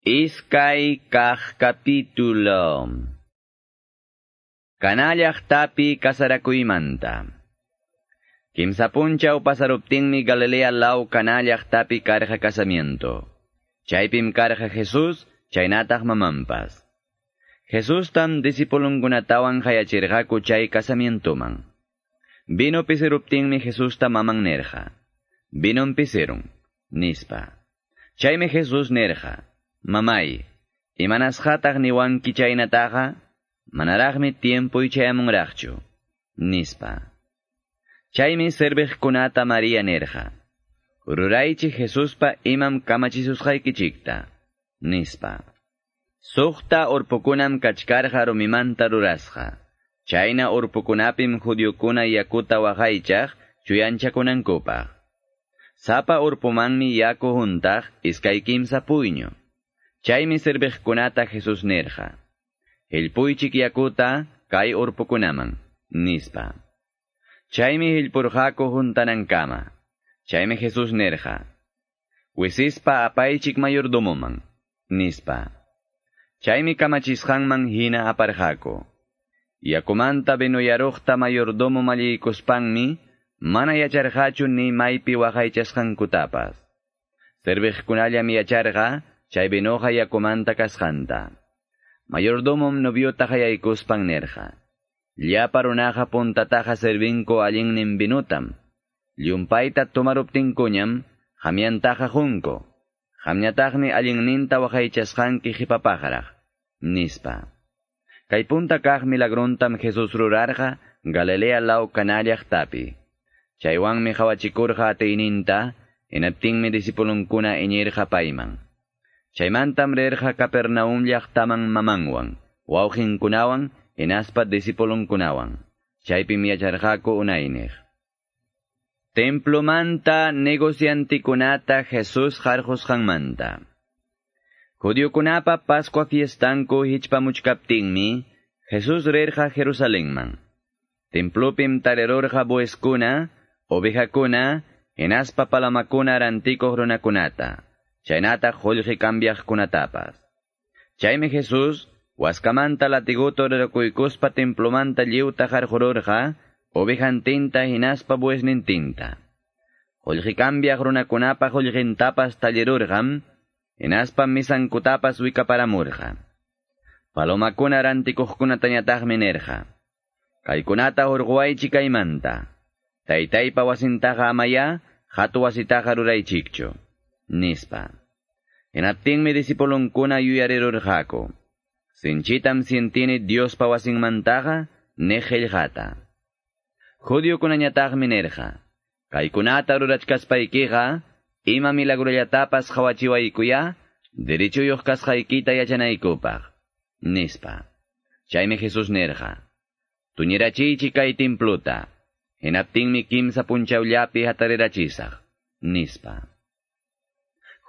Iskay kah capítulo. Kanallaq tapi kasarakuymanta. Kimsapunchaw pasaruptinmi Galilea law kanallaq tapi karja casamiento. Chaypim karja Jesús, chaynataq mamampas. Jesús tam disipulungunatawan hayachirqaku chay casamientoman. Vino pisiruptinmi Jesús ta mamang nerja. Vinon pisirun, nispa. Chayme Jesús nerja. Mamay, imanasqataq niwanki chaynataqa, manaraqmi tiempoy chayamunraqchu, nispa. Chaymi kunata María nerja. Ruraychi Jesuspa imam kamachisusqaykichikta, nispa. Suqta urpukunam kachkarqa rumimanta rurasqa. Chayna urpukunapim judiokuna yakuta waqaychaq chuyanchakunankupaq. Sapa urpumanmi yaku juntaq iskay kimsa puyño. Chaymi kunata Jesús nerja. Hilpuychik yakuta kay urpukunaman, nispa. Chaymi hilpurjako kama. Chaymi Jesús nerja. Wisispa apaychik mayordomoman, nispa. Chaymi kamachisqanman hina aparjako. Yakumanta benoyarukta mayordomo mallikuspanmi, mana yacharqachu ni maypi waqaychasqankutapas. Serviqkunallam yacharqa, chay benoja yakumanta kasqanta. Mayordomom noviota hayaykuspan nerja. Llapa runaja puntataja servinko allinnin binutam. Llumpayta tomaruptinkuñam, jamyantaja junko. Jamñatagni allinninta waqaychasqanki hipapajaraq. Nispa. Kay punta kaq milagrontam Jesus rurarja, Galilea law kanallaq tapi. Chaywanmi hawachikurja ateininta, inaptinmi disipulunkuna iñirja payman. Chaymantam rerja Capernaum llaqtaman mamangwan, wawqinkunawan, hinaspa disipulunkunawan. Chaypim yacharqaku unayniq. Templomanta negociantikunata Jesús harjusqanmanta. Judiokunapa Pascua fiestanku hichpamuchkaptinmi, Jesús rerja Jerusalenman. Templopim tarerorja boeskuna, ovejakuna, hinaspa palamakuna rantiko runakunata. Chaynata julji cambiaj kunatapas. Jesús, waskamanta latiguto rerokuikuspa templomanta liuta jarjororja, ovejantinta hinaspa buesnintinta. Julji cambiaj runakunapa julgintapas tallerurgam, hinaspa misankutapas wikaparamurja. Palomakuna rantikuhkuna tañataj minerja. Kaykunata urguaychi kaymanta. Wasintaja amaya, hatu wasitaja ruraychikcho nispa. Enaptinmi disipulunkuna yuyarerurjako. Sinchitam sientini Dios pawasinmantaja, nejelljata. Judio kunañatagmi nerja. Kaykunata rurachkaspaykiqa, ima milagrollatapas hawachiwaykuya, derechuyuq kasqaykita yachanaykupaq. Nispa. Chaymi Jesús nerja. Tuñirachichi kay timpluta. Hinaptinmi kimsa punchawllapi hatarerachisaq. Nispa.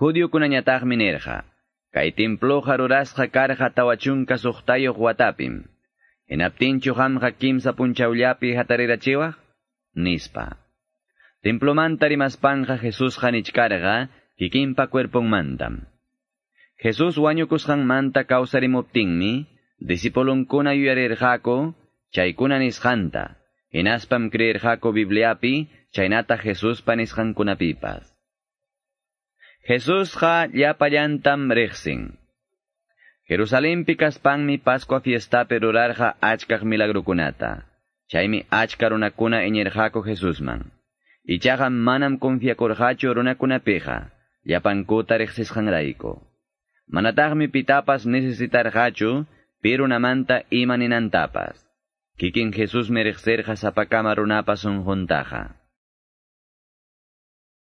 Judio kunañataqmi nirqa. Kay temploqa rurasqa karqa tawachunka suqtayuq watapim. Hinaptinchu hamqa kimsa punchawllapi hatarirachiwaq? Nispa. Templomanta rimaspanja Jesús hanichkarqa kikinpa cuerponmantam. Jesús wañukusqanmanta kawsarimuptinmi, disipulunkuna yuyarirqaku, chaykuna nisqanta, hinaspam creerqaku Bibliapi, chaynata Jesús panisqankunapipas. Jesús ja llapayantam rexsin. Jerusalén mi Pascua fiesta perurarja achkaj milagrukunata. Chaymi achka runakuna eñerjako Jesusman. Ichaja manam confiakorjacho runakunapeja, llapankuta rexisjanraiko. Manatagmi pitapas necesitarjacho, pero namanta imaninantapas. Kikin Jesús merexerja sapakama runapas juntaja.